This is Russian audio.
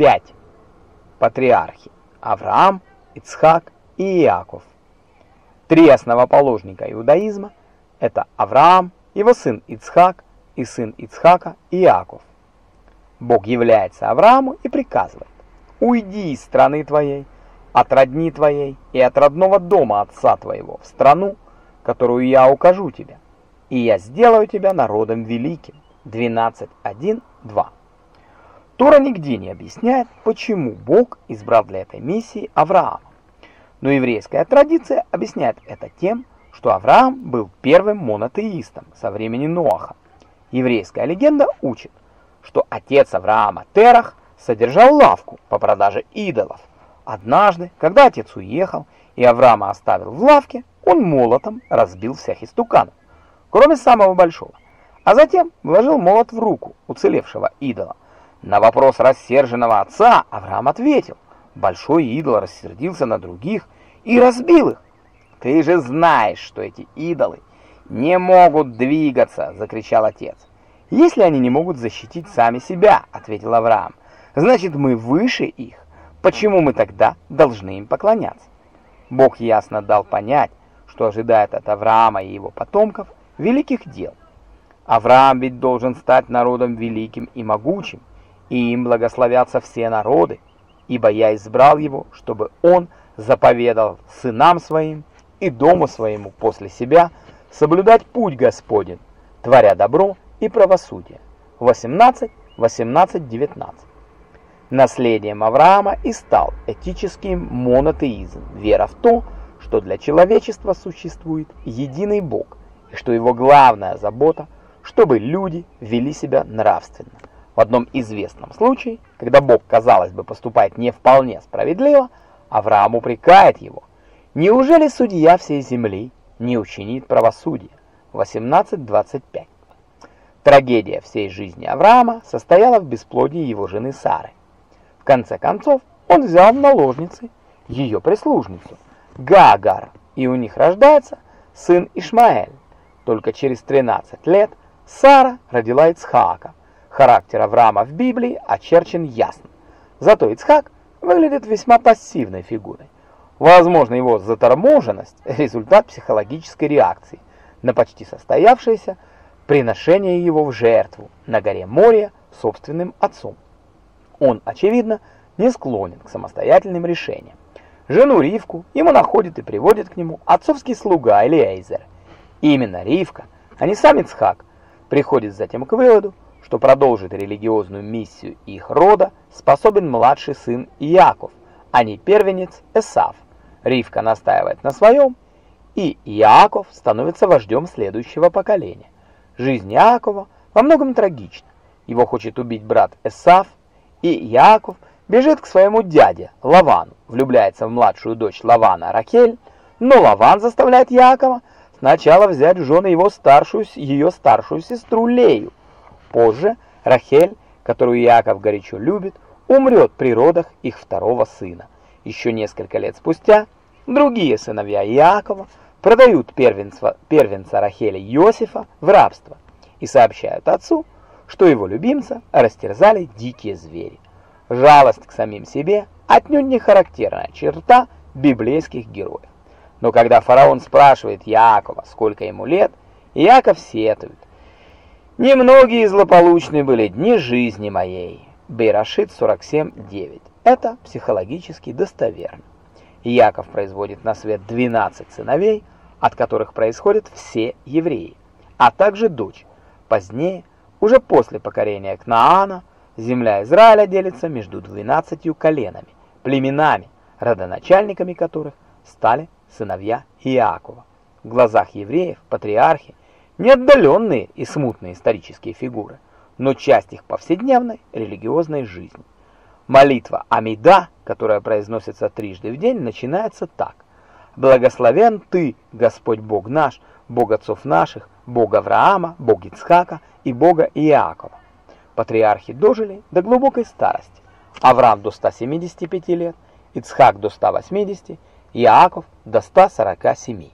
пять патриархи – Авраам, Ицхак и Иаков. Три основоположника иудаизма – это Авраам, его сын Ицхак и сын Ицхака Иаков. Бог является Аврааму и приказывает «Уйди из страны твоей, от родни твоей и от родного дома отца твоего в страну, которую я укажу тебе, и я сделаю тебя народом великим». 12.1.2 Тора нигде не объясняет, почему Бог избрал для этой миссии Авраама. Но еврейская традиция объясняет это тем, что Авраам был первым монотеистом со времени Ноаха. Еврейская легенда учит, что отец Авраама Терах содержал лавку по продаже идолов. Однажды, когда отец уехал и Авраама оставил в лавке, он молотом разбил всех истуканов, кроме самого большого, а затем вложил молот в руку уцелевшего идола. На вопрос рассерженного отца Авраам ответил, большой идол рассердился на других и разбил их. «Ты же знаешь, что эти идолы не могут двигаться!» — закричал отец. «Если они не могут защитить сами себя», — ответил Авраам, — «значит, мы выше их. Почему мы тогда должны им поклоняться?» Бог ясно дал понять, что ожидает от Авраама и его потомков великих дел. Авраам ведь должен стать народом великим и могучим, и им благословятся все народы, ибо я избрал его, чтобы он заповедал сынам своим и дому своему после себя соблюдать путь Господень, творя добро и правосудие. 18, 18, 19. Наследием Авраама и стал этическим монотеизм, вера в то, что для человечества существует единый Бог, и что его главная забота, чтобы люди вели себя нравственно. В одном известном случае, когда Бог, казалось бы, поступает не вполне справедливо, Авраам упрекает его. Неужели судья всей земли не учинит правосудие? 18.25 Трагедия всей жизни Авраама состояла в бесплодии его жены Сары. В конце концов, он взял в наложницы ее прислужницу, Гагар, и у них рождается сын Ишмаэль. Только через 13 лет Сара родила Ицхака, Характер Авраама в Библии очерчен ясно. Зато Ицхак выглядит весьма пассивной фигурой. Возможно, его заторможенность – результат психологической реакции на почти состоявшееся приношение его в жертву на горе Мория собственным отцом. Он, очевидно, не склонен к самостоятельным решениям. Жену Ривку ему находит и приводит к нему отцовский слуга Элиэйзер. Именно Ривка, а не сам Ицхак, приходит затем к выводу, что продолжит религиозную миссию их рода, способен младший сын Иаков, а не первенец Эсав. Ривка настаивает на своем, и Иаков становится вождем следующего поколения. Жизнь Иакова во многом трагична. Его хочет убить брат Эсав, и Иаков бежит к своему дяде Лавану, влюбляется в младшую дочь Лавана Рахель, но Лаван заставляет Иакова сначала взять в жены его старшую, ее старшую сестру Лею, Позже Рахель, которую Иаков горячо любит, умрет при родах их второго сына. Еще несколько лет спустя другие сыновья Иакова продают первенца, первенца Рахеля Иосифа в рабство и сообщают отцу, что его любимца растерзали дикие звери. Жалость к самим себе отнюдь не характерная черта библейских героев. Но когда фараон спрашивает Иакова, сколько ему лет, Иаков сетует, Немногие злополучные были дни жизни моей. Бейрашит 47.9. Это психологически достоверно. Яков производит на свет 12 сыновей, от которых происходят все евреи, а также дочь. Позднее, уже после покорения Кнаана, земля Израиля делится между 12 коленами, племенами, родоначальниками которых стали сыновья Иакова. В глазах евреев патриархи не отдаленные и смутные исторические фигуры, но часть их повседневной религиозной жизни. Молитва Амида, которая произносится трижды в день, начинается так. «Благословен Ты, Господь Бог наш, Бог отцов наших, Бог Авраама, Бог Ицхака и Бога Иакова». Патриархи дожили до глубокой старости. Авраам до 175 лет, Ицхак до 180, Иаков до 147.